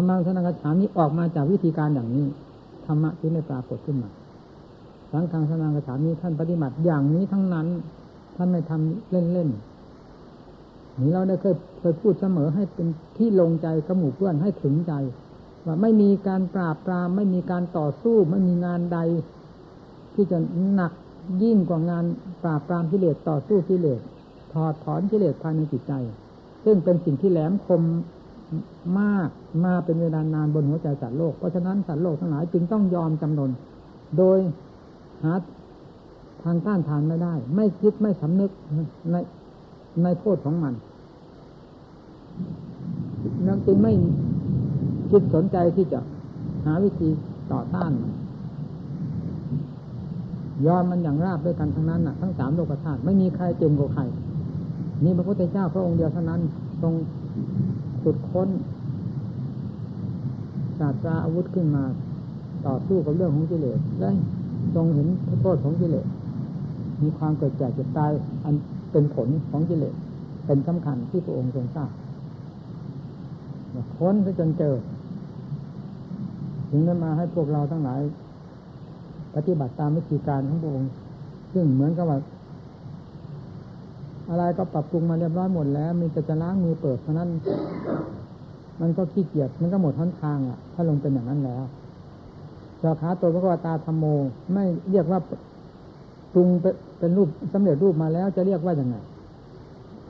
รรมะสนังกระฉามนี้ออกมาจากวิธีการอย่างนี้ธรรมะที่ได้ปรากฏขึ้นมาสังฆังสนังกระฉามนี้ท่านปฏิบัติอย่างนี้ทั้งนั้น ท่านไม่ทำเล่นๆนี่เราได้เคยเคยพูดเสมอให้เป็นที่ลงใจกระหมู่เพื่อนให้ถึงใจ ว่าไม่มีการปราบปรามไม่มีการต่อสู้ ไม่มีงานใด ที่จะหนักยิ่งกว่างานปราบปรามกิเลสต่อสู้กิเลสถอดถอนกิเลสภายในจิตใจ ซึ่งเป็นสิ่งที่แหลมคม มากมาเป็นเวลานานบนหัวใจสัตว์โลก เพราะฉะนั้นสัตว์โลกทั้งหลายจึงต้องยอมจำนน โดยหาทางต้านทานไม่ได้ ไม่คิดไม่สำนึกในในโทษของมันนั่นจึงไม่คิดสนใจที่จะหาวิธีต่อต้าน ยอมมันอย่างราบด้วยกันทั้งนั้นน่ะ ทั้งสามโลกธาตุไม่มีใครเก่งกว่าใครนี่พระพุทธเจ้าพระองค์เดียวเท่านั้นทรง ขุดค้นศาสตราอาวุธขึ้นมา ต่อสู้กับเรื่องของกิเลสและทรงเห็นโทษของกิเลสมีความเกิดแก่เจ็บตายอันเป็นผลของกิเลสเป็นสำคัญที่พระองค์ทรงทราบค้นจนเจอ ถึงได้มาให้พวกเราทั้งหลาย ปฏิบัติตามวิธีการของพระองค์ ซึ่งเหมือนกับว่า อะไรก็ปรับปรุงมาเรียบร้อยหมดแล้วมีแต่จะล้างมือเปิดเท่านั้น มันก็ขี้เกียจมันก็หมดทั้งทางอะ ถ้าลงเป็นอย่างนั้นแล้วสาขาตัวพระกวตาธรรมโม ไม่เรียกว่าปรุงเป็นรูปสำเร็จรูปมาแล้วจะเรียกว่าอย่างไง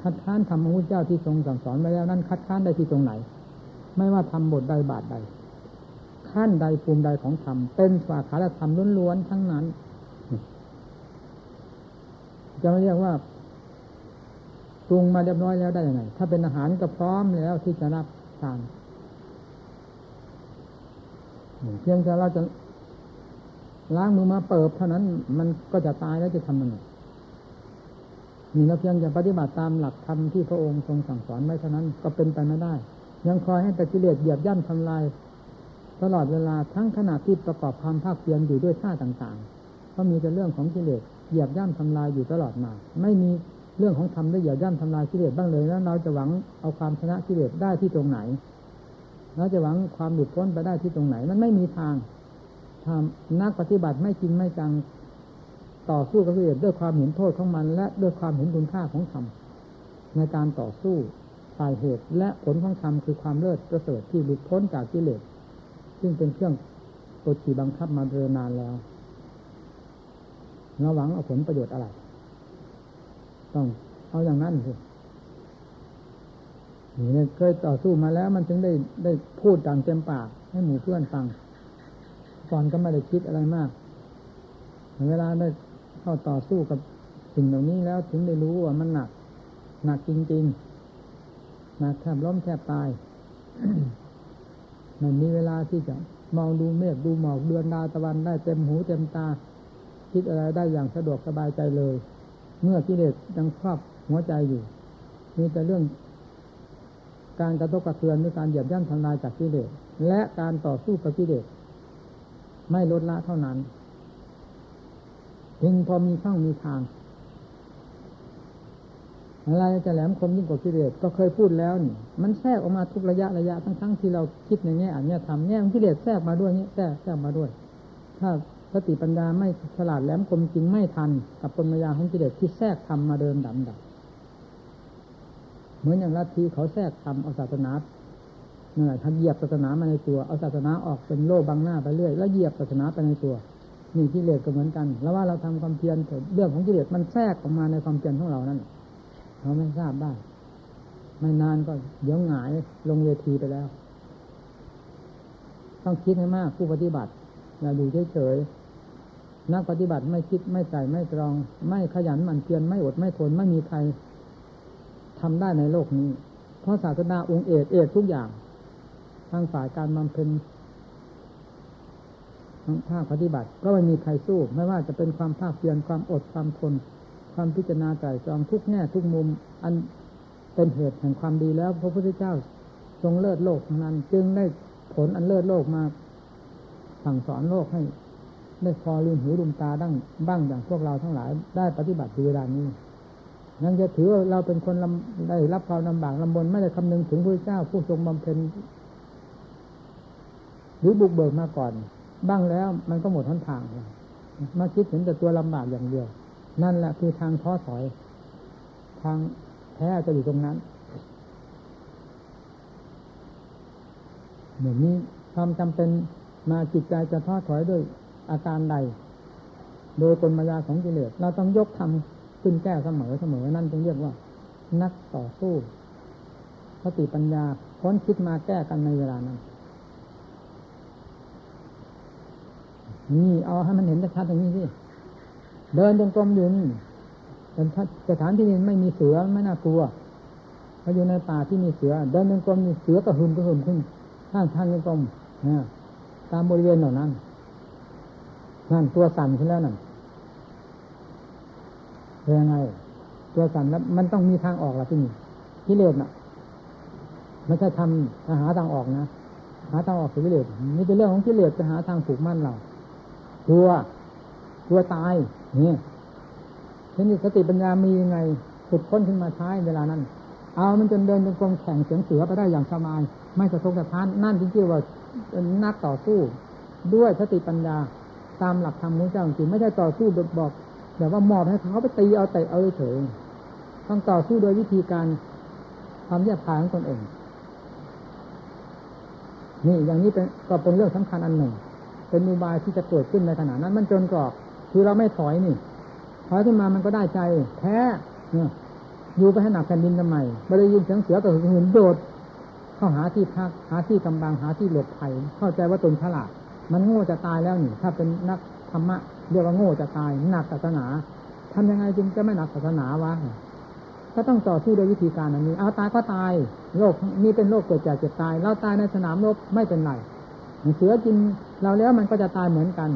คัดค้านธรรมพุทเจ้าที่ทรงสั่งสอนไปแล้วนั้นคัดค้านได้ที่ตรงไหน ไม่ว่าทำบทใดบาทใด ขั้นใดภูมิใดของธรรมเป็นสาขาธรรมล้วนๆทั้งนั้น จะไม่เรียกว่า ปรุงมาเรียบร้อยแล้วได้ยังไงถ้าเป็นอาหารก็พร้อมแล้วที่จะรับทานเพียงแต่เราจะล้างมือมาเปิบเท่านั้นมันก็จะตายแล้วจะทำมันนี่เราเพียงจะปฏิบัติตามหลักธรรมที่พระองค์ทรงสั่งสอนไว้เท่านั้นก็เป็นไปไม่ได้ ยังคอยให้แต่กิเลสเหยียบย่ำทำลายตลอดเวลาทั้งขณะที่ประกอบความภาคเพียรอยู่ด้วยท่าต่างๆเพราะมีแต่เรื่องของกิเลสเหยียบย่ำทำลายอยู่ตลอดมา ไม่มี เรื่องของธรรมได้เหยียบย่ำทำลายกิเลสบ้างเลยแล้วเราจะหวังเอาความชนะกิเลสได้ที่ตรงไหนเราจะหวังความหลุดพ้นไปได้ที่ตรงไหน มันไม่มีทางทำนักปฏิบัติไม่จริงไม่จังต่อสู้กับกิเลสด้วยความเห็นโทษของมัน และด้วยความเห็นคุณค่าของธรรมในการต่อสู้ฝ่ายเหตุ และผลของธรรมคือความเลิศประเสริฐที่หลุดพ้นจากกิเลสซึ่งเป็นเครื่องกดขี่บังคับมาเดินนานแล้วเราหวังเอาผลประโยชน์อะไร ต้องเอาอย่างนั้นสินี่เคยต่อสู้มาแล้ว มันถึงได้ได้พูดดังเต็มปาก ให้หมู่เพื่อนฟังก่อนก็ไม่ได้คิดอะไรมาก เวลาได้เข้าต่อสู้กับสิ่งเหล่านี้แล้วถึงได้รู้ว่ามันหนัก หนักจริงๆหนักแทบล้มแทบตายไม่มีเวลาที่จะมองดูเมฆดูหมอกเดือนดาวตะวันได้เต็มหูเต็มตา คิดอะไรได้อย่างสะดวกสบายใจเลย เมื่อกิเลสยังครอบหัวใจอยู่มีแต่เรื่อง การกระทบกระเทือนหรือการเหยียบย่ำทำลายจากกิเลสและการต่อสู้กับกิเลสไม่ลดละเท่านั้นเพียงพอมีช่องมีทาง อะไรจะแหลมคมยิ่งกว่ากิเลสก็เคยพูดแล้วนี่มันแทรกออกมาทุกระยะระยะทั้งๆทที่เราคิดในแง่อันเนี้ยทำแง่ของกิเลสแทรกมาด้วยนี่แทรกแทรกมาด้วย ถ้า สติปัญญาไม่ฉลาดแหลมคมจริงไม่ทัน กับปัญญาของกิเลสที่แทรกทำมาเดินดำดับเหมือนอย่างลัทธิเขาแทรกทำเอาศาสนาเนี่ยทำเหยียบศาสนามาในตัวเอาศาสนาออกเป็นโลบังหน้าไปเรื่อย แล้วเหยียบศาสนาไปในตัวนี่กิเลสก็เหมือนกัน แล้วว่าเราทำความเพียรเรื่องของกิเลสมันแทรกออกมาในความเพียรของเรานั่นเราไม่ทราบได้ไม่นานก็เดี๋ยวหงายลงเวทีไปแล้ว ต้องคิดให้มากผู้ปฏิบัติอย่าดูเฉยๆ นักปฏิบัติไม่คิดไม่ใจไม่ตรอง ไม่ขยันหมั่นเพียรไม่อดไม่ทนไม่มีใครทำได้ในโลกนี้ เพราะศาสนาองค์เอกเอกทุกอย่าง ทางฝ่ายการบำเพ็ญภาคปฏิบัติ ก็ไม่มีใครสู้ ไม่ว่าจะเป็นความภาคเพียรความอดความทน ความพิจารณาใจจองทุกแง่ทุกมุม อันเป็นเหตุแห่งความดีแล้วพระพุทธเจ้าทรงเลิศโลกนั้น จึงได้ผลอันเลิศโลกมาสั่งสอนโลกให้ ได้พอลืมหูลืมตาดั้งบ้างอย่างพวกเราทั้งหลาย ได้ปฏิบัติเวลานี้ยังจะถือว่าเราเป็นคนได้รับความลำบากลำบนไม่ได้คำนึงถึงพระเจ้าผู้ทรงบำเพ็ญหรือบุกเบิกมาก่อน บ้างแล้วมันก็หมดทนทางมาคิดเห็นแต่ตัวลำบากอย่างเดียว นั่นแหละคือทางท้อถอย ทางแท้จะอยู่ตรงนั้นเหมือนนี้ความจำเป็นมาจิตใจจะท้อถอยด้วย อาการใด โดยกลมายาของกิเลสเราต้องยกทำขึ้นแก้เสมอเสมอนั่นจึงเรียกว่า นักต่อสู้สติปัญญาค้นคิดมาแก้กันในเวลานั้นนี่เอาให้มันเห็นชัดๆอย่างนี้สิเดินจงกรมอยู่นี่สถานที่นี้ไม่มีเสือไม่น่ากลัวเพราอยู่ในป่าที่มีเสือ เดินจงกรมมีเสือก็หึมก็หึมขึ้นข้างทางจงกรมนะตามบริเวณเหล่านั้น นั่นตัวสั่นขึ้นแล้วนั่นเป็นยังไง ตัวสั่นแล้ว มันต้องมีทางออกละที่นี่กิเลสน่ะไม่ใช่ทำหาทางออกนะหาทางออกคือกิเลสนี่เป็นเรื่องของกิเลสจะหาทางผูกมั่นเรากลัวกลัวตายนี่ทีนี้สติปัญญามียังไงขุดค้นขึ้นมาใช้เวลานั้น เอามันจนเดินจงกรมแข่งเสียงเสือไปได้อย่างสบาย ไม่สะทกสะท้านนั่นจริงๆว่านักต่อสู้ ด้วยสติปัญญา ตามหลักธรรมของเจ้าจริงไม่ใช่ต่อสู้บอกแบบว่ามอบให้เขาไปตีเอาเตะเอาเฉยต้องต่อสู้โดยวิธีการทำแยบคายของตนเอง นี่อย่างนี้เป็นก็เป็นเรื่องสำคัญอันหนึ่ง เป็นมูบายที่จะเกิดขึ้นในขณะนั้นมันจนกรอบคือเราไม่ถอยนี่ถอยขึ้นมามันก็ได้ใจแท้เนี่ยอยู่ไปให้หนักแผ่นดินทำไมไม่ได้ยินเสียงเสือก็หึนโดดเข้าหาที่พักหาที่กำบังหาที่หลบภัยเข้าใจว่าตนฉลาด มันโง่จะตายแล้วนี่ถ้าเป็นนักธรรมะเรียกว่าโง่จะตายหนักศาสนาทำยังไงจึงจะไม่หนักศาสนาวะก็ต้องต่อสู้โดยวิธีการอันนี้ เอาตายก็ตายโรคนี้เป็นโรคเกิดจากเจ็บตาย เราตายในสนามรบไม่เป็นไรเสือกินเราแล้วมันก็จะตายเหมือนกัน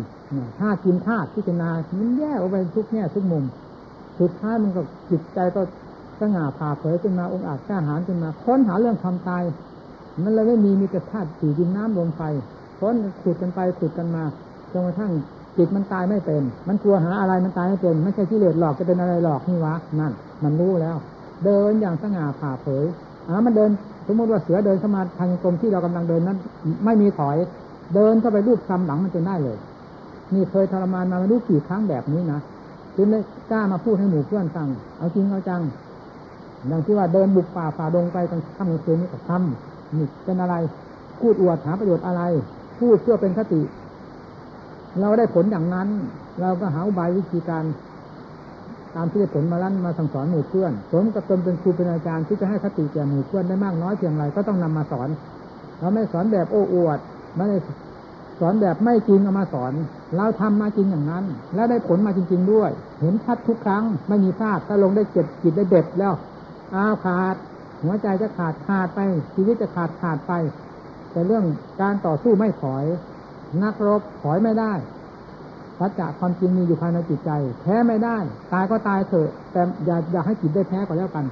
ถ้ากินธาตุพิจารณามันแยกออกไปทุกแง่ทุกมุม สุดท้ายมันก็จิตใจก็สง่าผ่าเผยขึ้นมาองค์อาจกล้าหาญขึ้นมา ค้นหาเรื่องความตาย มันเลยไม่มีมีแต่ธาตุสี่ดินน้ำลมไฟ ค้นขุดกันไปขุดกันมาจนกระทั่งจิตมันตายไม่เป็น มันกลัวหาอะไรมันตายไม่เป็น ไม่ใช่ที่เลอหลอกจะเป็นอะไรหลอกนี่วะนั่น มันรู้แล้ว เดินอย่างสง่าผ่าเผยอ่ามันเดินสมมติว่าเสือเดินเข้ามาทางกรมที่เรากำลังเดินนั้น ไม่มีถอย เดินเข้าไปรูปคำหลังมันจนได้เลย นี่เคยทรมานมาไม่รู้กี่ครั้งแบบนี้นะจึงได้กล้ามาพูดให้หมู่เพื่อนฟังเอาจริงเอาจังอย่างที่ว่าเดินบุกป่าฝ่าดงไปกลางค่ำกลางคืนนี่ก็ทำนี่เป็นอะไรพูดอวดหาประโยชน์อะไร พูดเพื่อเป็นคติ เราได้ผลอย่างนั้น เราก็หาอุบายวิธีการ ตามที่ได้ผลมาลั่นมาสั่งสอนหมู่เพื่อนสมกับตนเป็นครูเป็นอาจารย์ที่จะให้คติแก่หมู่เพื่อนได้มากน้อยเพียงไรก็ต้องนำมาสอน เราไม่สอนแบบโอ้อวดไม่ได้สอนแบบไม่จริงเอามาสอน เราทำมาจริงอย่างนั้น แล้วได้ผลมาจริง ๆ ด้วย เห็นชัดทุกครั้ง ไม่มีพลาดถ้าลงได้เจ็บจิตได้เด็ดแล้วอาขาด หัวใจจะขาดขาดไปชีวิตจะขาดขาดไป แต่เรื่องการต่อสู้ไม่ถอย นักรบถอยไม่ได้สัจจะความจริงมีอยู่ภายในจิตใจ แพ้ไม่ได้ ตายก็ตายเถอะ แต่อย่าอย่าให้จิตได้แพ้ก็แล้วกัน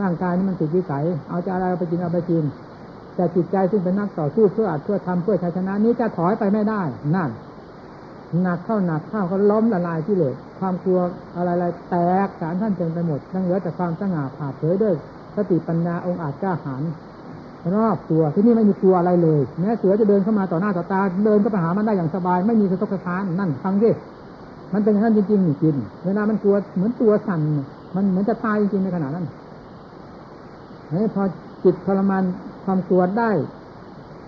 ร่างกายนี้มันติดวิสัย เอาจะอะไรไปกินเอาไปกิน แต่จิตใจซึ่งเป็นนักต่อสู้เพื่ออัดเพื่อทำเพื่อชัยชนะนี้จะถอยไปไม่ได้ นั่นหนักเข้าหนักเข้าก็ล้มละลายที่เหลยความกลัวอะไรๆแตกสารท่านเต็มไปหมดทั้งเหลือแต่ความสง่าผ่าเผยด้วยสติปัญญาองค์อาจกล้าหาญ รอบตัวที่นี่ไม่มีกลัวอะไรเลย แม้เสือจะเดินเข้ามาต่อหน้าต่อตา เดินก็ไปหามันได้อย่างสบาย ไม่มีสะทกสะท้านนั่นฟังดิมันเป็นอย่างนั้นจริงๆจริงเวลามันกลัวเหมือนตัวสั่นมันเหมือนจะตายจริงๆในขณะนั้นนี่พอจิตทรมานความกลัวได้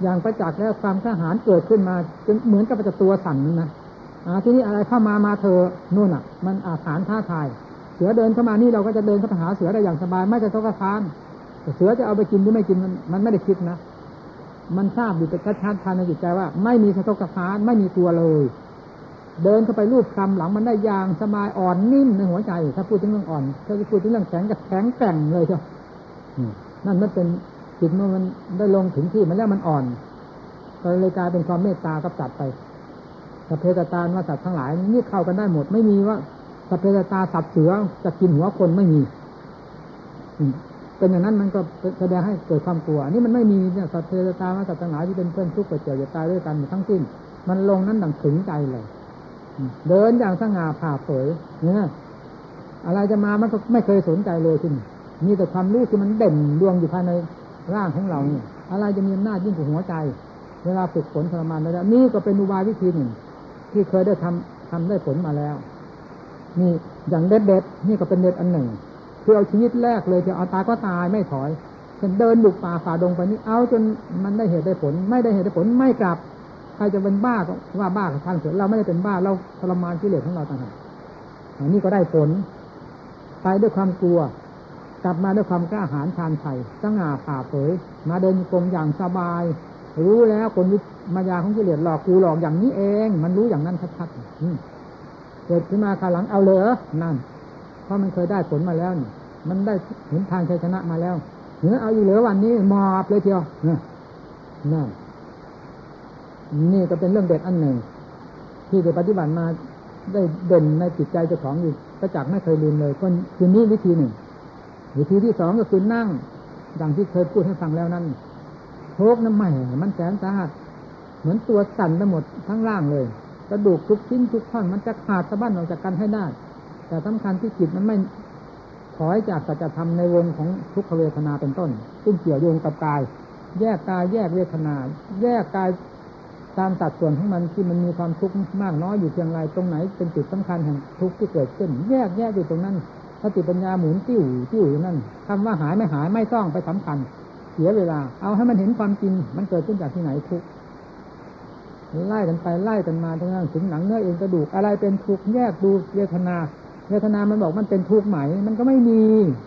อย่างประจักษ์แล้วความกล้าหาญเกิดขึ้นมาจนเหมือนกับจะตัวสั่นนั่นนะอาที่นี้อะไรเข้ามามาเธอนู่นอะ มันอาถานท้าทาย เสือเดินเข้ามานี่เราก็จะเดินเข้าไปหาเสือได้อย่างสบาย ไม่จะทกทาน เสือจะเอาไปกินหรือไม่กินมันมันไม่ได้คิดนะมันทราบอยู่เป็นชัดๆภายในจิตใจว่า ไม่มีสะทกสานไม่มีตัวเลย เดินเข้าไปรูปคำหลังมันได้ยางสบายอ่อนนิ่มในหัวใจ ถ้าพูดถึงเรื่องอ่อน ถ้าพูดถึงเรื่องแข็งก็แข็งแกร่งเลยเชียวนั่นมันเป็นจิตเมื่อมันได้ลงถึงที่มันแล้วมันอ่อนก็เลยกลายเป็นความเมตตากับจัดไปสัพเพ สัตตาว่าสัตว์ทั้งหลายนี่เข้ากันได้หมด ไม่มีว่าสัพเพ สัตตาสัตว์เสือจะกินหัวคนไม่มี เป็นอย่างนั้นมันก็แสดงให้เกิดความกลัวนี่มันไม่มีเนี่ยสัพเพ สัตตา สัตว์ทั้งหลายที่เป็นเพื่อนทุกข์เกิดเจ็บจะตายด้วยกันทั้งสิ้น มันลงนั้นดังถึงใจเลยเดินอย่างสง่าผ่าเผยเนี่ยอะไรจะมามันก็ไม่เคยสนใจเลยที่มีแต่ความรู้ที่มันเด่นดวงอยู่ภายในร่างของเราเนี่ย อะไรจะมีอำนาจยิ่งกว่าหัวใจ เวลาฝึกฝนทรมานแล้วนี่ก็เป็นอุบายวิธีหนึ่ง ที่เคยได้ทำทำได้ผลมาแล้ว นี่อย่างเด็ดเด็ดนี่ก็เป็นเด็ดอันหนึ่ง คือเอาชีวิตแรกเลยจะเอาตายก็ตายไม่ถอยเช่นเดินบุกป่าฝ่าดงไปนี่เอาจนมันได้เหตุได้ผล ไม่ได้เหตุได้ผลไม่กลับใครจะเป็นบ้าก็ว่าบ้ากับท่านเถอะเราไม่ได้เป็นบ้าเราทรมานกิเลสของเราต่างหากอันนี้ก็ได้ผลไปด้วยความกลัว กลับมาด้วยความกล้าหาญชาญชัยสง่าผ่าเผย มาเดินกรมอย่างสบาย รู้แล้วคนมายาของกิเลสหลอกกูหลอกอย่างนี้เอง มันรู้อย่างนั้นชัดๆเกิดขึ้นมาคาหลังเอาเลยนั่น ราะมันเคยได้ผลมาแล้วนี่มันได้เห็นทางชัยชนะมาแล้วเนื้อเอาอยู่เหลือวันนี้มอบเลยเทียวนั่นนี่ก็เป็นเรื่องเด็ดอันหนึ่ง ที่ได้ปฏิบัติมาได้เด่นในจิตใจเจ้าของอยู่ประจักษ์ไม่เคยลืมเลยก็คือนี้วิธีหนึ่ง วิธีที่สองก็คือนั่งดังที่เคยพูดให้ฟังแล้วนั้นโชกน้ำใหม่มันแสนสาหัสเหมือนตัวสั่นไปหมดทั้งร่างเลยกระดูกทุกชิ้นทุกท่อนมันจะขาดสะบั้นออกจากกันให้ได้ แต่สำคัญที่จิตมันไม่ถอยจากสัจธรรมในวงของทุกขเวทนาเป็นต้นซึ่งเกี่ยวโยงกับกาย แยกกายแยกเวทนา แยกกายตามสัดส่วนของมันที่มันมีความทุกข์มากน้อยอยู่เพียงไรตรงไหนเป็นจุดสำคัญแห่งทุกข์ที่เกิดขึ้น แยกแยกอยู่ตรงนั้นสติปัญญาหมุนติ้วติ้วอยู่นั่นคำว่าหายไม่หายไม่ต้องไปสำคัญ เสียเวลา เอาให้มันเห็นความจริงมันเกิดขึ้นจากที่ไหนทุกไล่กันไปไล่กันมาทั้งนั้นถึงหนังเนื้อเอ็นกระดูกอะไรเป็นทุกข์แยกดูเวทนา เวทนามันบอกมันเป็นทุกข์ไหม มันก็ไม่มี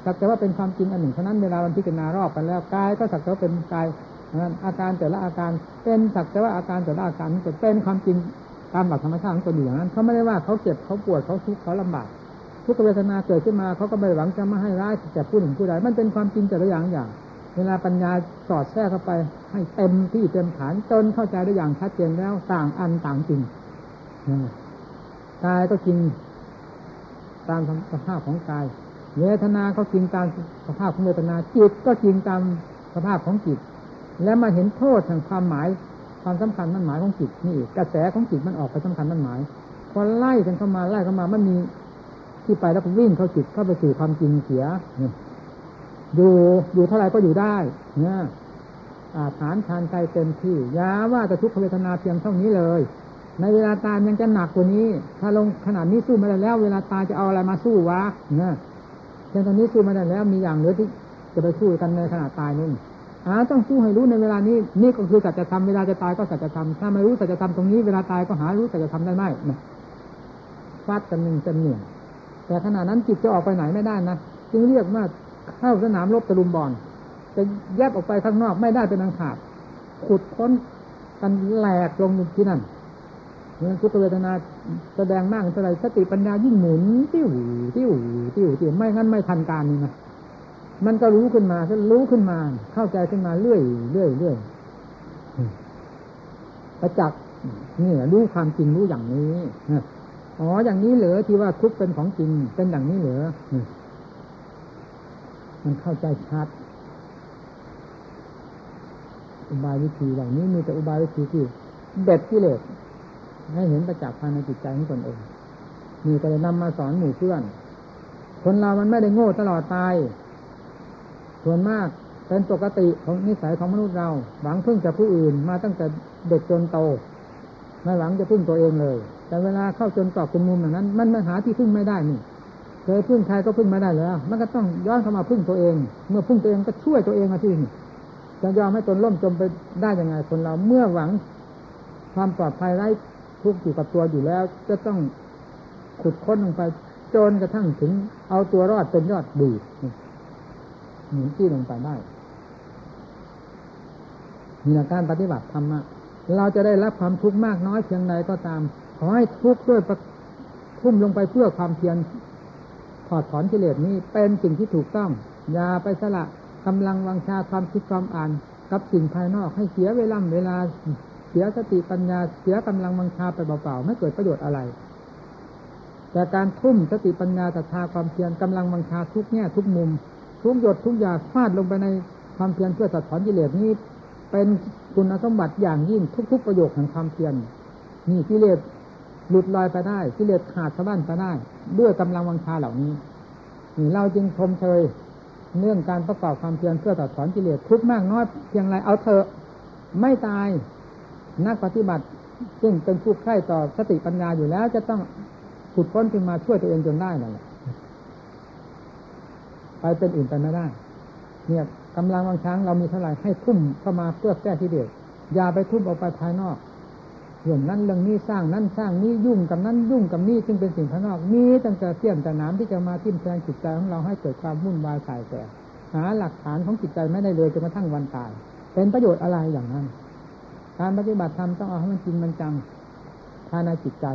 สักแต่ว่าเป็นความจริงอันหนึ่งเท่านั้นเวลาวันพิจารณารอบกันแล้วกายก็สักแต่ว่าเป็นกายอาการแต่ละอาการเป็นสักแต่ว่าอาการแต่ละอาการจะเป็นความจริงตามหลักธรรมชาติของตัวอย่างนั้นเขาไม่ได้ว่าเขาเจ็บเขาปวดเขาทุกข์เขาลำบากทุกเวทนาเกิดขึ้นมาเขาก็ไม่หวังจะมาให้ร้ายแต่ผู้หนึ่งผู้ใดมันเป็นความจริงแต่ละอย่างอย่าง เวลาปัญญาสอดแทรกเข้าไป ให้เต็มที่เต็มฐานจนเข้าใจได้อย่างชัดเจนแล้วต่างอันต่างจริงกายก็จริง ตามสภาพของกาย เวทนาก็จริงตามสภาพของเวทนาจิตก็จริงตามสภาพของจิต แล้วมาเห็นโทษแห่งความหมายความสำคัญมันหมายของจิตนี่กระแสของจิตมันออกไปสำคัญมันหมายพอไล่กันเข้ามาไล่เข้ามามันมีที่ไปแล้วก็วิ่งเข้าจิตเข้าไปสู่ความจริงเสียอยู่อยู่เท่าไรก็อยู่ได้เนี่ยอาฐานทานใจเต็มที่ยาว่าจะทุกขเวทนาเพียงเท่านี้เลย ในเวลาตายยังจะหนักกว่านี้ ถ้าลงขนาดนี้สู้ไม่ได้แล้ว เวลาตายจะเอาอะไรมาสู้วะเนี่ยเพียงตอนนี้สู้ไม่ได้แล้ว มีอย่างเหลือที่จะไปสู้กันในขณะตายนู่นอ่าต้องสู้ให้รู้ในเวลานี้ นี่ก็คือสัจธรรมเวลาจะตายก็สัจธรรมถ้าไม่รู้สัจธรรมตรงนี้เวลาตายก็หารู้สัจธรรมได้ไหมฟาดกันหนึ่งจะเหนื่อยแต่ขณะนั้นจิตจะออกไปไหนไม่ได้นะจึงเรียกว่าเข้าสนามรบตะลุมบอลจะแยบออกไปข้างนอกไม่ได้เป็นอังขาดขุดค้นกันแหลกลงที่นั่น ทุกเวทนาแสดงมากเท่าไรสติปัญญายิ่งหมุน ติ้วติ้วติ้วติ้วไม่งั้นไม่ทันการนี่นะมันก็รู้ขึ้นมาก็รู้ขึ้นมา เข้าใจขึ้นมาเรื่อยเรื่อยเรื่อยประจักษ์นี่รู้ความจริงรู้อย่างนี้อ๋ออย่างนี้เหรอที่ว่าทุกเป็นของจริงเป็นอย่างนี้เหรอมันเข้าใจชัดอุบายวิธีเหล่านี้มีแต่อุบายวิธีที่เด็ดที่เลส ให้เห็นประจักษ์ภายในจิตใจของตนเองมีก็เลยนำมาสอนหมู่เพื่อน คนเรามันไม่ได้โง่ตลอดไป ส่วนมากเป็นปกติของนิสัยของมนุษย์เรา หวังพึ่งจากผู้อื่นมาตั้งแต่เด็กจนโต ไม่หวังจะพึ่งตัวเองเลย แต่เวลาเข้าจนตอกคุณมุมอย่างนั้น มันมาหาที่พึ่งไม่ได้นี่เคยพึ่งใครก็พึ่งไม่ได้แล้ว มันก็ต้องย้อนเข้ามาพึ่งตัวเอง เมื่อพึ่งตัวเองก็ช่วยตัวเองมาที่นี่จะยอมให้ตนล่มจมไปได้ยังไงคนเราเมื่อหวังความปลอดภัยไร้ ทุกข์อยู่กับตัวอยู่แล้ว จะต้องขุดค้นลงไปจนกระทั่งถึง เอาตัวรอดเป็นยอดดีหมุนที่ลงไปได้มีการปฏิบัติธรรมะเราจะได้รับความทุกข์มากน้อยเพียงใดก็ตาม ขอให้ทุกข์ด้วยทุ่มลงไปเพื่อความเพียรถอดถอนกิเลสนี้เป็นสิ่งที่ถูกต้อง อย่าไปสละกำลังวังชาความคิดความอ่าน กับสิ่งภายนอกให้เสียเวลาเวลา เสียสติปัญญาเสียกำลังวังชาไปเปล่าๆไม่เกิดประโยชน์อะไร แต่การทุ่มสติปัญญาศรัทธาความเพียรกำลังวังชาทุกแง่ทุกมุม ทุกหยดทุกอยาฟาดลงไปในความเพียรเพื่อตัดถอนกิเลสนี้ เป็นคุณสมบัติอย่างยิ่งทุก ๆ ประโยคแห่งความเพียรนี่กิเลสหลุดลอยไปได้กิเลสขาดสะบั้นไปได้ด้วยกำลังวังชาเหล่านี้นี่เราจึงชมเชยเรื่องการประกอบความเพียรเพื่อตัดถอนกิเลสทุกมากน้อยเพียงไรเอาเถอะไม่ตาย นักปฏิบัติซึ่งเป็นผู้ใคร่ต่อสติปัญญาอยู่แล้ว จะต้องขุดค้นขึ้นมาช่วยตัวเองจนได้นั่นแหละไปเป็นอื่นไปไม่ได้ เนี่ยกำลังบางครั้งเรามีเท่าไหร่ให้ทุ่มเข้ามาเพื่อแก้ที่เด็ดอย่าไปทุ่มออกไปภายนอกเรื่องนั้นเรื่องนี้สร้างนั้นสร้างนี้ยุ่งกับนั้นยุ่งกับนี้ซึ่งเป็นสิ่งภายนอกมีตั้งแต่เสี่ยมแต่น้ำที่จะมาทิ่มแทงจิตใจของเราให้เกิดความวุ่นวายสายแสหาหลักฐานของจิตใจไม่ได้เลยจนกระทั่งวันตาย เป็นประโยชน์อะไรอย่างนั้น การปฏิบัติธรรมต้องเอาให้มันจริงมันจังภายในจิตใจ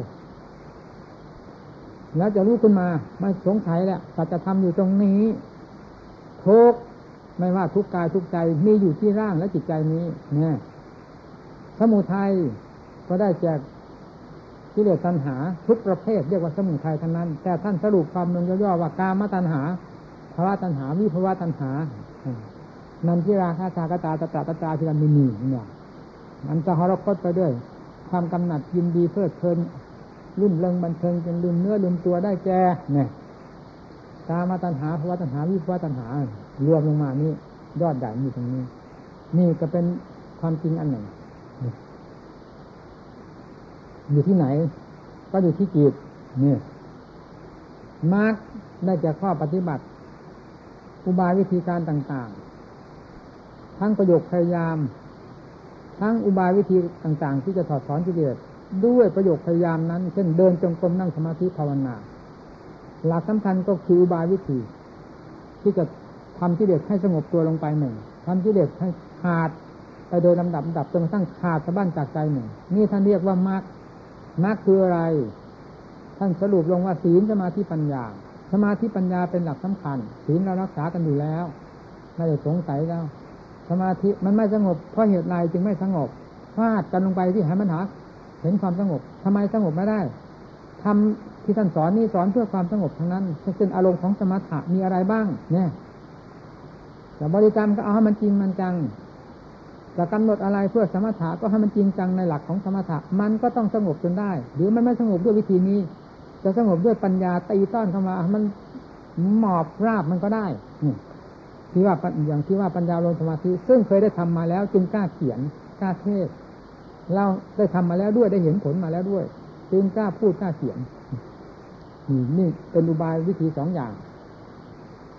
แล้วจะรู้ขึ้นมาไม่สงสัยแหละสัจธรรมอยู่ตรงนี้ทุกไม่ว่าทุกกายทุกใจมีอยู่ที่ร่างและจิตใจนี้เนี่ยสมุทัยก็ได้แจกกิเลสตัณหา ทุกประเภทเรียกว่าสมุทัยทั้งนั้น แต่ท่านสรุปความลงย่อๆว่ากามตัณหาภาวะตัณหาวิภาวะตัณหานันทิราคาชากตาตตาตตาที่เรามีมีเนี่ย มันจะหรคตไปด้วย ความกำหนัดยินดีเพลิดเพลินรุ่นเริงบันเทิงจนลืมเนื้อลืมตัวได้แก่เนี่ยกามาตัณหาภาวะตัณหาวิภาวะตัณหารวมลงมานี่ยอดใหญ่มีตรงนี้ นี่ก็เป็นความจริงอันหนึ่ง อยู่ที่ไหน ก็อยู่ที่จิตเนี่ยมาร์กได้จากข้อปฏิบัติอุบายวิธีการต่าง ๆ ทั้งประโยคพยายาม ทั้งอุบายวิธีต่างๆ ที่จะถอดถอนกิเลสด้วยประโยคพยายามนั้น เช่นเดินจงกรมนั่งสมาธิภาวนา หลักสำคัญก็คืออุบายวิธี ที่จะทำกิเลสให้สงบตัวลงไปหนึ่งทำกิเลสให้ขาดไปโดยลำดับดับจนกระทั่งขาดสะบั้นจากใจหนึ่งนี่ท่านเรียกว่ามรรคมรรคคืออะไร ท่านสรุปลงว่าศีลสมาธิปัญญา สมาธิปัญญาเป็นหลักสำคัญ ศีลเรารักษากันอยู่แล้วไม่ได้สงสัยแล้ว สมาธิมันไม่สงบเพราะเหตุไรจึงไม่สงบฟาดกันลงไปที่หามันหาเห็นความสงบทำไมสงบไม่ได้ทำที่ท่านสอนนี่สอนเพื่อความสงบทั้งนั้นเช่นอารมณ์ของสมถะมีอะไรบ้าง เนี่ยแต่บริกรรมก็เอาให้มันจริงมันจังจะกำหนดอะไรเพื่อสมถะก็ให้มันจริงจังในหลักของสมถะมันก็ต้องสงบจนได้ หรือมันไม่สงบด้วยวิธีนี้ จะสงบด้วยปัญญาตีต้อนเข้ามา มันหมอบราบมันก็ได้ ที่ว่าอย่างที่ว่าปัญญาลงสมาธิซึ่งเคยได้ทำมาแล้ว จึงกล้าเขียนกล้าเทศเราได้ทำมาแล้วด้วยได้เห็นผลมาแล้วด้วย จึงกล้าพูดกล้าเขียนนี่เป็นอุบายวิธีสองอย่าง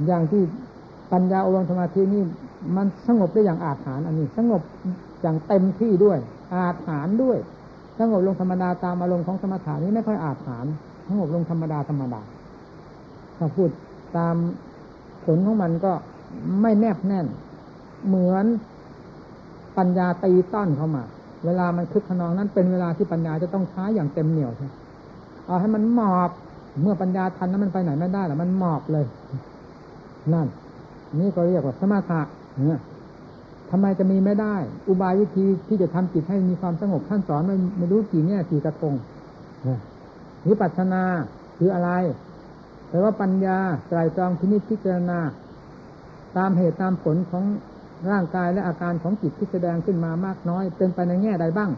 อย่างที่ปัญญาอบรมสมาธินี่มันสงบได้อย่างอาถรรพ์อันนี้ สงบอย่างเต็มที่ด้วย อาถรรพ์ด้วย สงบลงธรรมดาตามอารมณ์ของสมถานี้ไม่ค่อยอาถรรพ์สงบลงธรรมดาธรรมดาถ้าพูดตามผลของมันก็ ไม่แนบแน่น เหมือนปัญญาตีต้อนเข้ามา เวลามันคึกขนองนั้นเป็นเวลาที่ปัญญาจะต้องใช้อย่างเต็มเหนี่ยวใช่เอาให้มันหมอบเมื่อปัญญาทันนั้นมันไปไหนไม่ได้หรอมันหมอบเลย นั่น นี่ก็เรียกว่าสมาธิเนี่ยทำไมจะมีไม่ได้ อุบายวิธีที่จะทำจิตให้มีความสงบท่านสอนไม่ไม่รู้กี่แง่ยกี่กระทงวิปัสสนาคืออะไรแปลว่าปัญญาไตรตรองพินิจพิจารณา ตามเหตุตามผลของร่างกายและอาการของจิตที่แสดงขึ้นมามากน้อย เป็นไปในแง่ใดบ้าง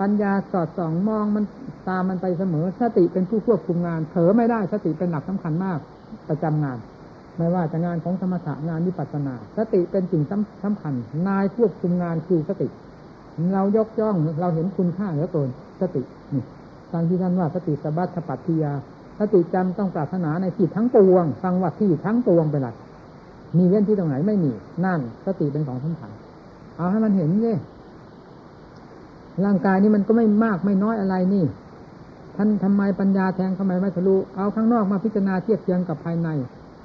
ปัญญาสอดส่องมองมันตามมันไปเสมอสติเป็นผู้ควบคุมงานเผลอไม่ได้สติเป็นหลักสำคัญมากประจำงาน ไม่ว่าจะงานของสมถะงานวิปัสสนา สติเป็นสิ่งสำคัญ นายควบคุมงานคือสติ เรายกย่องเราเห็นคุณค่าเหลือเกินสตินี่ฟังที่ท่านว่าสติสบัตปัตติยาสติจำต้องปรารถนาในที่ทั้งปวงฟังว่าที่ทั้งปวงเป็นหลัก มีเว้นที่ตรงไหนไม่มีนั่นสติเป็นของสำคัญเอาให้มันเห็นเลยร่างกายนี้มันก็ไม่มากไม่น้อยอะไรนี่ ท่านทำไมปัญญาแทงทำไมไม่ทะลุเอาข้างนอกมาพิจารณาเทียบเทียงกับภายใน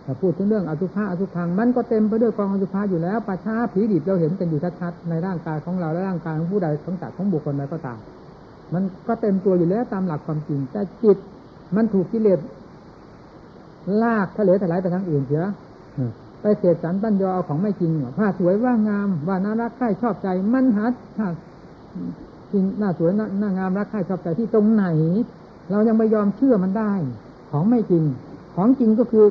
ถ้าพูดถึงเรื่องอสุภะอสุพังมันก็เต็มไปด้วยกองอสุภะอยู่แล้วปัจฉาผีดิบเราเห็นกันอยู่ชัดๆในร่างกายของเราและร่างกายของผู้ใดของสัตว์ของบุคคลใดก็ตามมันก็เต็มตัวอยู่แล้วตามหลักความจริงแต่จิตมันถูกกิเลสลากทะเลถลายไปทางอื่นเสีย ไปเสดสรรตั้นยอเอาของไม่จริงผ้าสวยว่างาม ว่าน่ารักใคร่ชอบใจ มันหาจริงน่าสวยน่างามรักใคร่ชอบใจที่ตรงไหน เรายังไม่ยอมเชื่อมันได้ ของไม่จริง ของจริงก็คือ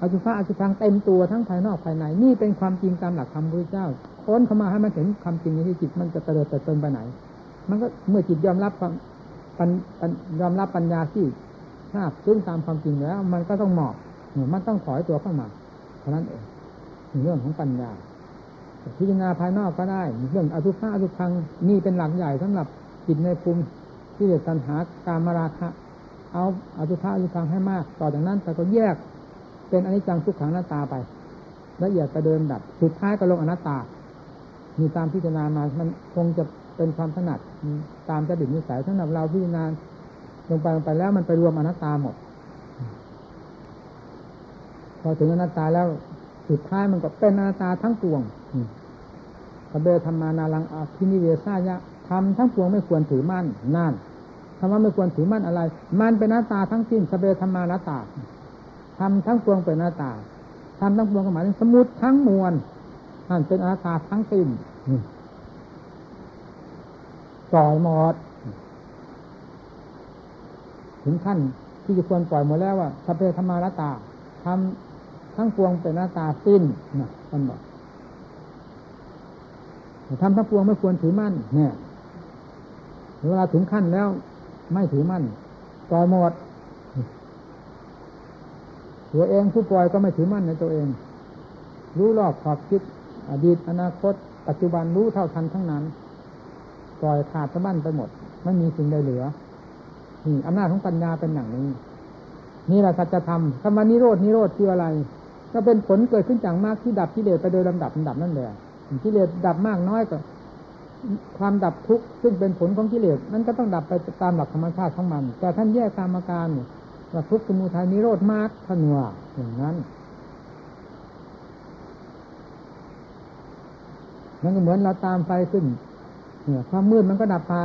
อสุภะอสุพังเต็มตัวทั้งภายนอกภายใน นี่เป็นความจริงตามหลักธรรมพระเจ้าค้นเข้ามาให้มันเห็นความจริงในที่จิตมันจะเตลิดเติบโตไปไหน มันก็เมื่อจิตยอมรับความยอมรับปัญญาที่ทราบซึ่งตามความจริงแล้ว มันก็ต้องหมอบมันต้องถอยตัวเข้ามา ท่านั้นเองเรื่องของปัญญาพิจารณาภายนอกก็ได้ เรื่องอสุภะอสุพังนี่เป็นหลักใหญ่สำหรับจิตในภูมิที่เรียกตัณหาการมาราคะเอาอสุภะอสุพังให้มาก ต่อจากนั้นแต่ก็แยกเป็นอนิจจังทุกขังหน้าตาไปละเอียดไปเดินดับ สุดท้ายก็ลงอนัตตา มีตามพิจารณามา มันคงจะเป็นความถนัด ตามจะดิบนิสัยสำหรับเราพิจารณาลงไปลงไปแล้วมันไปรวมอนัตตาหมด อถึงอนัตตาแล้วสุดท้ายมันก็เป็นอนัตตาทั้งปวงกเบธรรมานาลังอาพินิเวสายะทำทั้งปวงไม่ควรถือมั่นนั่นคำว่าไม่ควรถือมั่นอะไร มันเป็นอนัตตาทั้งสิ้นสเบธรรมานาตาทำทั้งปวงเป็นอนัตตาทำทั้งปวงก็หมายถึงสมุดทั้งมวลนั่นเป็นอนัตตาทั้งสิ้นปล่อยหมดถึงขั้นที่จะควรปล่อยหมดแล้วว่าสเปธรรมานาตาทำ ทั้งปวงเป็นหน้าตาสิ้นนะท่านบอกทำทั้งปวงไม่ควรถือมั่น เนี่ยเวลาถึงขั้นแล้ว ไม่ถือมั่นปล่อยหมดตัวเองผู้ปล่อยก็ไม่ถือมั่นในตัวเอง รู้รอบขอบคิด อดีตอนาคต ปัจจุบันรู้เท่าทันทั้งนั้น ปล่อยขาดสะบั้นไปหมด ไม่มีสิ่งใดเหลือนี่อำนาจของปัญญาเป็นอย่างนี้ นี่แหละสัจธรรมคำว่านิโรดนิโรธคืออะไร ก็เป็นผลเกิดขึ้นจากมากที่ดับกิเลสไปโดยลำดับลำดับนั่นแหละกิเลสดับมากน้อยก็ความดับทุกข์ซึ่งเป็นผลของกิเลสนั่นก็ต้องดับไปตามหลักธรรมชาติของมัน แต่ท่านแยกตามอาการว่าทุกข์สมุทัยนิโรธมากท่านวอย่างนั้นนั่นก็เหมือนเราตามไฟขึ้นเนี่ยความมืดมันก็ดับไป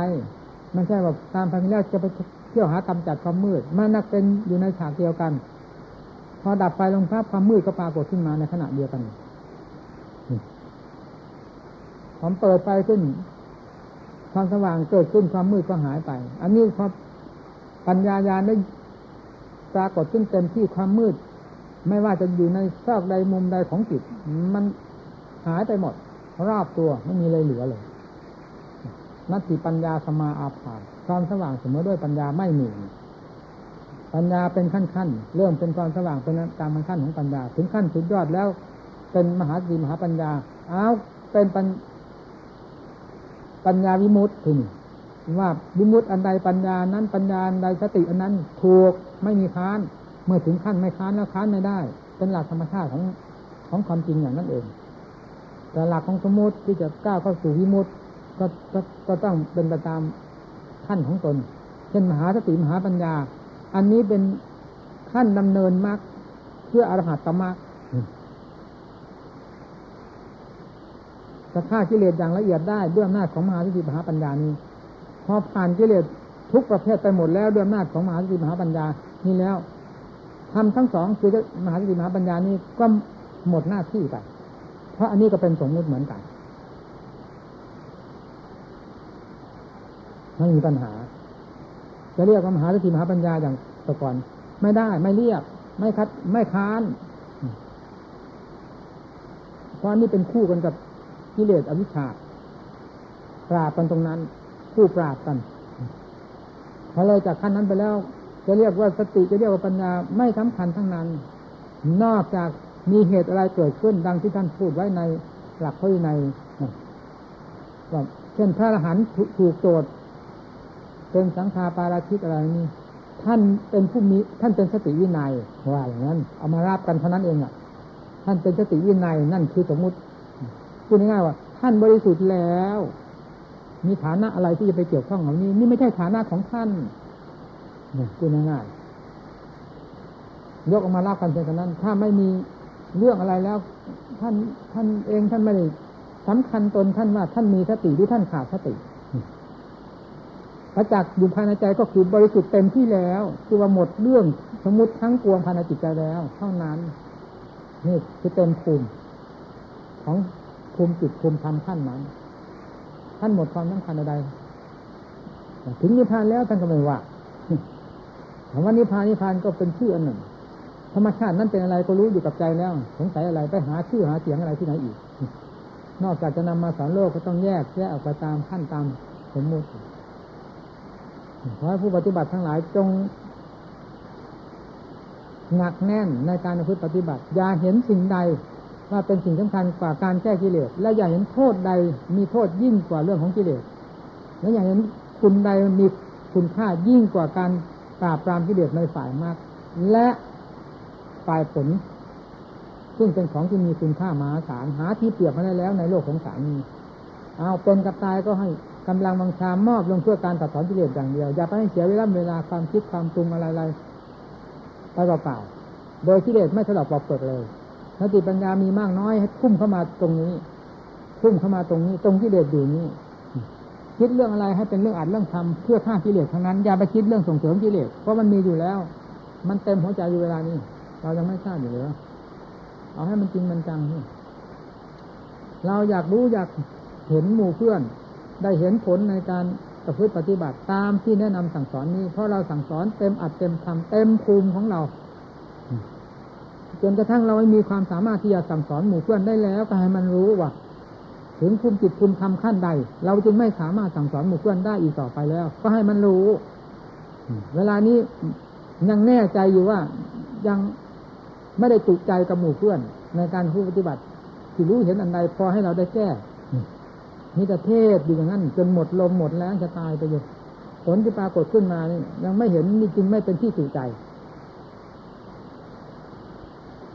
ไม่ใช่ว่าตามไฟแล้วจะไปเที่ยวหากำจัดความมืด มันนักเป็นอยู่ในฉากเดียวกัน พอดับไฟลงภาพความมืดก็ปรากฏขึ้นมาในขณะเดียวกันผมเปิดไฟขึ้น ความสว่างเกิดขึ้นความมืดก็หายไป อันนี้พอปัญญาญาณได้ปรากฏขึ้นเต็มที่ความมืด ไม่ว่าจะอยู่ในซอกใดมุมใดของจิตมันหายไปหมด รอบตัวไม่มีเลยเหลือเลยนัตติปัญญาสมาอาภาความสว่างเสมอด้วยปัญญาไม่มี ปัญญาเป็นขั้นขั้นเริ่มเป็นความสว่างเป็นตามขั้นของปัญญา ถึงขั้นสุดยอดแล้ว เป็นมหาสีมหาปัญญาอ้าวเป็นปัญปัญญาวิมุตติถึงว่าวิมุตติอันใดปัญญานั้นปัญญาอันใดสติอันนั้นถูกไม่มีค้าน เมื่อถึงขั้นไม่ค้านแล้วค้านไม่ได้ เป็นหลักธรรมชาติของของความจริงอย่างนั้นเอง แต่หลักของสมุติที่จะก้าวเข้าสู่วิมุตติก็ก็ต้องเป็นไปตามขั้นของตน เช่นมหาสติมหาปัญญา อันนี้เป็นขั้นดำเนินมรรคเพื่ออรหัตตมรรคจะฆ่ากิเลสอย่างละเอียดได้ด้วยอำนาจของมหาสติมหาปัญญานี้ พอผ่านกิเลสทุกประเภทไปหมดแล้วด้วยอำนาจของมหาสติมหาปัญญานี้แล้วทำทั้งสองคือมหาสติมหาปัญญานี้ก็หมดหน้าที่ไป เพราะอันนี้ก็เป็นสมมุติเหมือนกัน ไม่มีปัญหา จะเรียกว่ามหาสติมหาปัญญาอย่างต่ก่อน ไม่ได้ไม่เรียก ไม่คัด ไม่ค้านเพราะนี่เป็นคู่กันกับกิเลสอวิชชาปราบกันตรงนั้น คู่ปราบกันพอเลยจากขั้นนั้นไปแล้ว จะเรียกว่าสติจะเรียกว่าปัญญาไม่สำคัญทั้งนั้น นอกจากมีเหตุอะไรเกิดขึ้นดังที่ท่านพูดไว้ในหลักพระวินัยว่าเช่นพระอรหันต์ถูกโจทย์ เป็นสังฆาปาราชิกอะไรนี่ท่านเป็นผู้มีท่านเป็นสติวินัยว่าอย่างนั้น เอามาราบกันเท่านั้นเองอะ ท่านเป็นสติวินัยนั่นคือสมมุติพูดง่ายๆว่า ท่านบริสุทธิ์แล้ว มีฐานะอะไรที่จะไปเกี่ยวข้องกับนี้ นี่ไม่ใช่ฐานะของท่านเนี่ยพูดง่ายๆยกออกมาเล่ากันเพียงเท่านั้น ถ้าไม่มีเรื่องอะไรแล้ว ท่านท่านเองท่านไม่ได้สำคัญตนท่านว่าท่านมีสติหรือท่านขาดสติ พระจักอยู่ภายในใจก็คือบริสุทธิ์เต็มที่แล้ว คือว่าหมดเรื่องสมมติทั้งปวงภายในจิตใจแล้ว เท่านั้นนี่คือเต็มภูมิของภูมิจิตภูมิธรรมขั้นนั้น ท่านหมดความสำคัญใดถึงนิพพานแล้วท่านก็ไม่ว่าคำว่านิพพานนิพพานก็เป็นชื่ออันหนึ่ง ธรรมชาตินั้นเป็นอะไรก็รู้อยู่กับใจแล้ว สงสัยอะไรไปหาชื่อหาเสียงอะไรที่ไหนอีก นอกจากจะนำมาสอนโลกก็ต้องแยกแยกออกไปตามขั้นตามสมมติ ขอให้ผู้ปฏิบัติทั้งหลายจงหนักแน่นในการพฤติปฏิบัติ อย่าเห็นสิ่งใดว่าเป็นสิ่งสำคัญกว่าการแก้กิเลส และอย่าเห็นโทษใดมีโทษยิ่งกว่าเรื่องของกิเลส และอย่าเห็นคุณใดมีคุณค่ายิ่งกว่าการปราบปรามกิเลสในฝ่ายมาก และฝ่ายผล ซึ่งเป็นของที่มีคุณค่ามหาศาลหาที่เปรียบมาได้แล้วในโลกของสารนี้เอาเป็นกับตายก็ให้ กำลังบังชามอบลงเพื่อการตัดถอนกิเลสอย่างเดียว อย่าไปให้เสียเวลาเวลาความคิดความปรุงอะไรๆไปเปล่าๆโดยกิเลสไม่สลับปลอกเปิดเลยสติปัญญามีมากน้อยให้พุ่มเข้ามาตรงนี้ พุ่มเข้ามาตรงนี้ ตรงกิเลสอยู่นี้คิดเรื่องอะไรให้เป็นเรื่องอัดเรื่องทำเพื่อฆ่ากิเลสทั้งนั้นอย่าไปคิดเรื่องส่งเสริมกิเลสเพราะมันมีอยู่แล้ว มันเต็มหัวใจอยู่เวลานี้ เรายังไม่ทราบอยู่เลยเอาให้มันจริงมันจังนี่เราอยากรู้อยากเห็นหมู่เพื่อน ได้เห็นผลในการประพฤติปฏิบัติตามที่แนะนำสั่งสอนนี้ เพราะเราสั่งสอนเต็มอัดเต็มทำเต็มภูมิของเราจนกระทั่งเราไม่มีความสามารถที่จะสั่งสอนหมู่เพื่อนได้แล้วก็ให้มันรู้ว่าถึงภูมิจิตภูมิธรรมขั้นใด เราจึงไม่สามารถสั่งสอนหมู่เพื่อนได้อีกต่อไปแล้ว ก็ให้มันรู้ เวลานี้ยังแน่ใจอยู่ว่ายังไม่ได้จุใจกับหมู่เพื่อน ในการผู้ปฏิบัติที่รู้เห็นอันใดพอให้เราได้แก้ มีแต่เทศอยู่อย่างนั้น จนหมดลมหมดแรงจะตายไปอยู่ผลที่ปรากฏขึ้นมานี่ยังไม่เห็นนี่จึงไม่เป็นที่จุใจ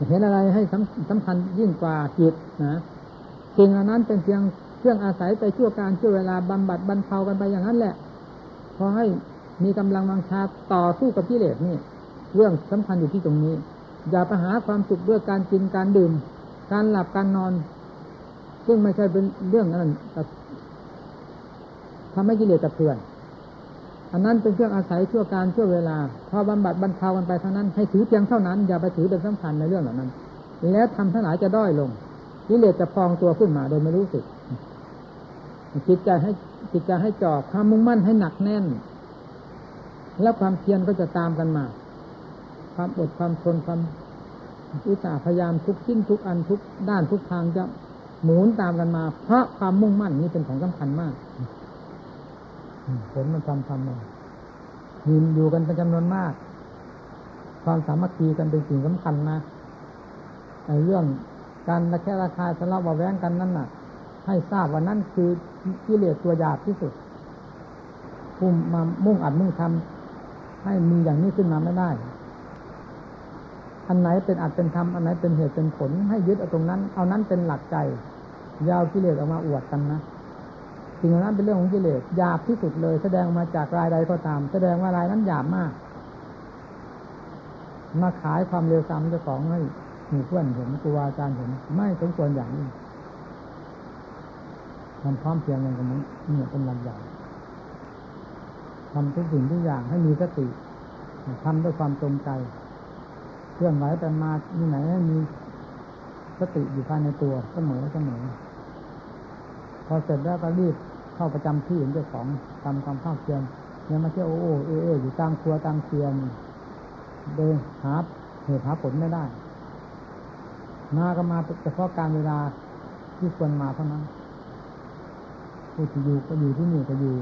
เห็นอะไรให้สำสำคัญยิ่งกว่าจิตนะสิ่งเหล่านั้นเป็นเพียงเครื่องอาศัยไปชั่วการชั่วเวลาบำบัดบรรเทากันไปอย่างนั้นแหละพอให้มีกำลังวังชาต่อสู้กับกิเลสนี่ เรื่องสำคัญอยู่ที่ตรงนี้ อย่าไปหาความสุขด้วยการกินการดื่ม การหลับการนอน ซึ่งไม่ใช่เป็นเรื่องนั้นทำให้กิเลสจะเพื่อน อันนั้นเป็นเครื่องอาศัยชั่วการชั่วเวลา พอบำบัดบรรเทากันไปเท่านั้น ให้ถือเพียงเท่านั้น อย่าไปถือเป็นสำคัญในเรื่องเหล่านั้น แล้วทำทั้งหลายจะด้อยลง กิเลสจะพองตัวขึ้นมาโดยไม่รู้สึก จิตใจให้จิตใจให้จอบความมุ่งมั่นให้หนักแน่น แล้วความเพียรก็จะตามกันมา ความอดความทนความอุตสาห์พยายามทุกชิ้นทุกอันทุกด้านทุกทางจะ หมุนตามกันมา เพราะความมุ่งมั่นนี้เป็นของสำคัญมากผลมันทำทำมามีอยู่กันเป็นจำนวนมาก ความสามัคคีกันเป็นสิ่งสำคัญนะในเรื่องการระแคะระคายทะเลาะเบาแวงกันนั่นน่ะ ให้ทราบว่านั่นคือกิเลสตัวหยาบที่สุดพุ่มมามุ่งอัดมุ่งทำให้มีอย่างนี้ขึ้นมาไม่ได้ อันไหนเป็นอัดเป็นธรรมอันไหนเป็นเหตุเป็นผล ให้ยึดเอาตรงนั้น เอานั้นเป็นหลักใจ ยาวกิเลสออกมาอวดกันนะสิ่งนั้นเป็นเรื่องของกิเลสหยาบที่สุดเลย แสดงมาจากรายใดก็ตาม แสดงว่ารายนั้นหยาบมาก มาขายความเร็วซ้ำเจ้าของให้หมีเพื่อนเห็นครูอาจารย์เห็นไม่สมควรอย่างนี้ทำพร้อมเพียงกันกับมันเนี่ยเป็นลำใหญ่ทำทุกสิ่งทุกอย่างให้มีสติทำด้วยความจงใจเคลื่อนไหวแต่มาที่ไหนให้มีสติอยู่ภายในตัวเสมอเสมอ พอเสร็จแล้วก็รีบเข้าประจำที่เห็นเจ้าของทำความภาคเพียรเนี่ยมาเที่ยวโอ้โอเอเออยู่ตามครัวตามเทียนโดยหาเหตุหาผลไม่ได้ มาก็มาเฉพาะการเวลาที่ควรมาเท่านั้นผู้ที่อยู่ก็อยู่ที่นี่ก็อยู่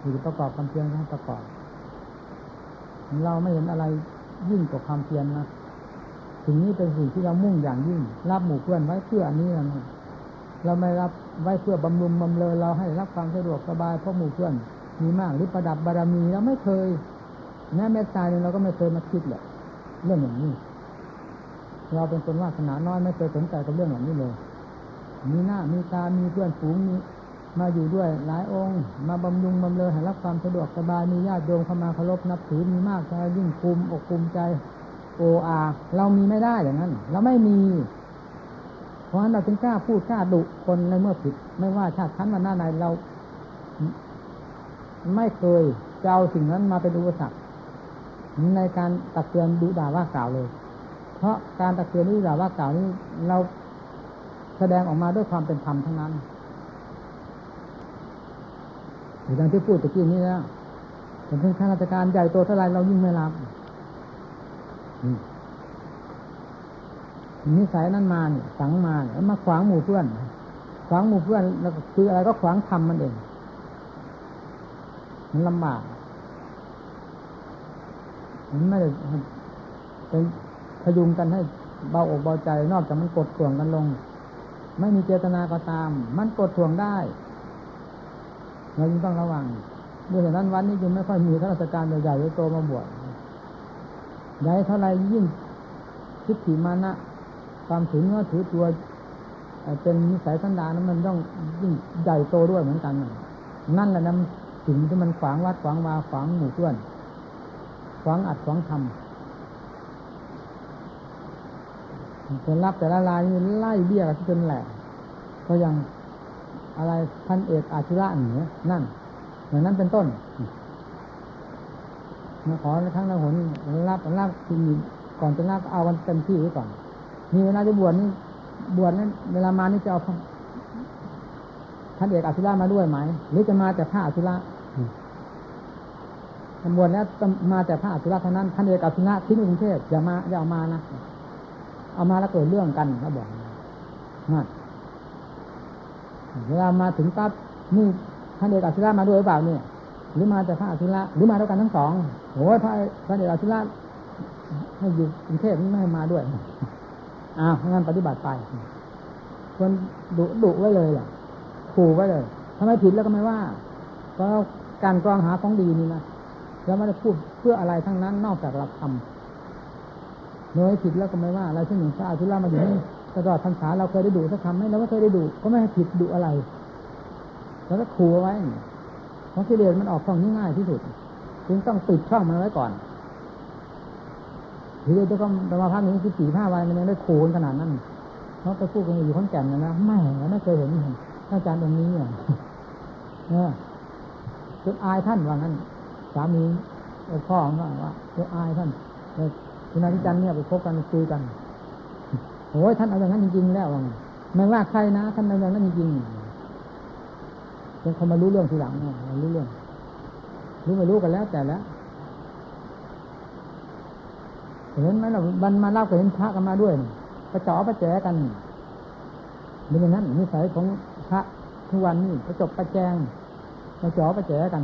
อยู่ประกอบความเพียรให้ประกอบ เราไม่เห็นอะไรยิ่งกว่าความเพียรนะสิ่งนี้เป็นสิ่งที่เรามุ่งอย่างยิ่งรับหมู่เพื่อนไว้เพื่ออันนี้นะ เราไม่รับไว้เพื่อบำรุงบำเรอเราให้รับความสะดวกสบายเพราะหมู่เพื่อนมีมากหรือประดับบารมีเราไม่เคยแม้แม้ตายเราก็ไม่เคยมาคิดแหละเรื่องอย่างนี้ เราเป็นคนว่าขนาดน้อยไม่เคยสนใจกับเรื่องเหล่านี้เลย มีหน้ามีตา มีเพื่อนฝูงมีมาอยู่ด้วยหลายองค์ มาบำรุงบำเรอให้รับความสะดวกสบายมีญาติโยมเข้ามาเคารพนับถือมีมากใจยิ่งภูมิอกภูมิใจโออาเรามีไม่ได้อย่างนั้น เราไม่มี ราะฉะนั้นเราจึงกล้าพูดกล้าดุคนในเมื่อผิด ไม่ว่าชาติชั้นวันหน้าไหนเรา ไม่เคยจะเอาสิ่งนั้นมาเป็นอุปสรรคในการตักเตือนดุด่าว่ากล่าวเลย เพราะการตะเกียนนี่แบบว่ากล่าวนี้เราแสดงออกมาด้วยความเป็นธรรมทั้งนั้นอย่างที่พูดตะกี้นี้แล้วเป็นเพียงข้าราชการใหญ่โตเท่าไรเรายิ่งไม่รับ นิสัยนั้นมาเนี่ยสังมาแล้วมาขวางหมู่เพื่อน ขวางหมู่เพื่อนแล้วคืออะไรก็ขวางทำมันเองมันลำบากมันไม่ได้เป็นพยุงกันให้เบาอกเบาใจ นอกจากมันกดข่วงกันลง ไม่มีเจตนาก็ตาม มันกดข่วงได้เราจึงต้องระวังด้วยเหตุนั้นวันนี้จึงไม่ค่อยมีข้าราชการใหญ่ๆโตมาบวชใหญ่เท่าไรยิ่งทิฏฐิมานะ ความถือเนื้อถือตัวเป็นนิสัยสันดานนั้นมันต้องยิ่งใหญ่โตด้วยเหมือนกันนั่นแหละนะสิ่งที่มันขวางวัดขวางวาขวางหมู่เพื่อน ขวางอัดขวางทำเป็นรับแต่ละลายนี่ไล่เบี้ยกันจนแหลกก็ยังอะไรพันเอกอาชิระเหนือนั่นอย่างนั้นเป็นต้นมาขอครั้งละหนรับรับทีก่อนจะรับเอากันเต็มที่ไว้ก่อน มีเวลาจะบวชนี่บวชนี่เวลามานี่จะเอาท่านเอกอาชิระมาด้วยไหม หรือจะมาแต่พระอาชิระถ้าบวชแล้วมาแต่พระอาชิระเท่านั้นท่านเอกอาชิระที่นี่กรุงเทพอย่ามาอย่าเอามานะเอามาแล้วเกิดเรื่องกันเขาบอกนั่นเวลามาถึงปั๊บนี่ท่านเอกอาชิระมาด้วยหรือเปล่าเนี่ยหรือมาแต่พระอาชิระหรือมาด้วยกันทั้งสองโอ้ยพระพระเอกอาชิระให้อยู่กรุงเทพไม่ให้มาด้วย อ้าวงั้นปฏิบัติไปควรดุดุไว้เลยล่ะขู่ไว้เลยทำไมผิดแล้วก็ไม่ว่า เพราะการกรองหาของดีนี่นะแล้วไม่ได้พูดเพื่ออะไรทั้งนั้น นอกจากหลักธรรมเมื่อผิดแล้วก็ไม่ว่าอะไรเช่นหนึ่งพระอาทิตย์มาอยู่นี่ตลอดพรรษาเราเคยได้ดูสักคำไหมเราไม่เคยได้ดู ก็ไม่ให้ผิดดุอะไร แล้วก็ขู่ไว้เพราะกิเลสมันออกช่องนี้ง่ายที่สุดจึงต้องปิดช่องมันไว้ก่อน ทีเดียวจะก็มาพักนี้คือสี่ห้าวันมันยังได้ขูนขนาดนั้นเขาไปพูดกันอยู่ข้อนแก่นนะนะไม่ไม่เคยเห็นท่านอาจารย์ตรงนี้อะเนี่ยจนอายท่านว่างั้นสามีพ่อของเขาว่าจนอายท่านคุณอาจารย์เนี่ยไปพบกันคุยกันโอ้ยท่านเอาอย่างนั้นจริงๆแล้วไม่ว่าใครนะท่านเอาอย่างนั้นจริงๆจนเขามารู้เรื่องทีหลังเนี่ยมารู้เรื่องรู้ไม่รู้กันแล้วแต่แล้ว เห็นไหมเราบันมาเล่าก็เห็นพระกันมาด้วยประจอประแจกันเป็นอย่างนั้นนิสัยของพระทุกวันนี่ประจบประแจงประจอประแจกัน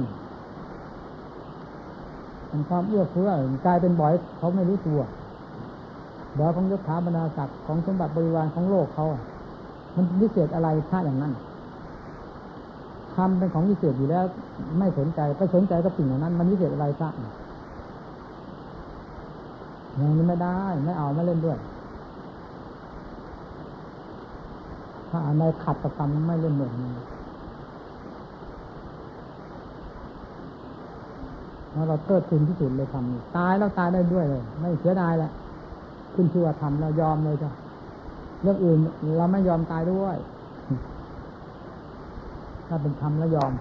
เป็นความเอื้อเฟื้อกลายเป็นบ่อยเขาไม่รู้ตัวบ่อยของยศถาบรรดาศักดิ์ของสมบัติบริวารของโลกเขา มันวิเศษอะไรพระอย่างนั้นทำเป็นของวิเศษอยู่แล้ว ไม่สนใจไปสนใจกับสิ่งเหล่านั้น มันวิเศษอะไรพระ นี้ไม่ได้ ไม่เอาไม่เล่นด้วย ถ้าอะไรขัดกับกรรมไม่เล่นด้วยแล้วเราเติดทุนที่สุดเลยทำตายแล้วตายได้ด้วยเลย ไม่เสียดายแหละขึ้นชื่อว่าทำเรายอมเลยจ้ะเรื่องอื่นเราไม่ยอมตายด้วย ถ้าเป็นทำแล้วยอม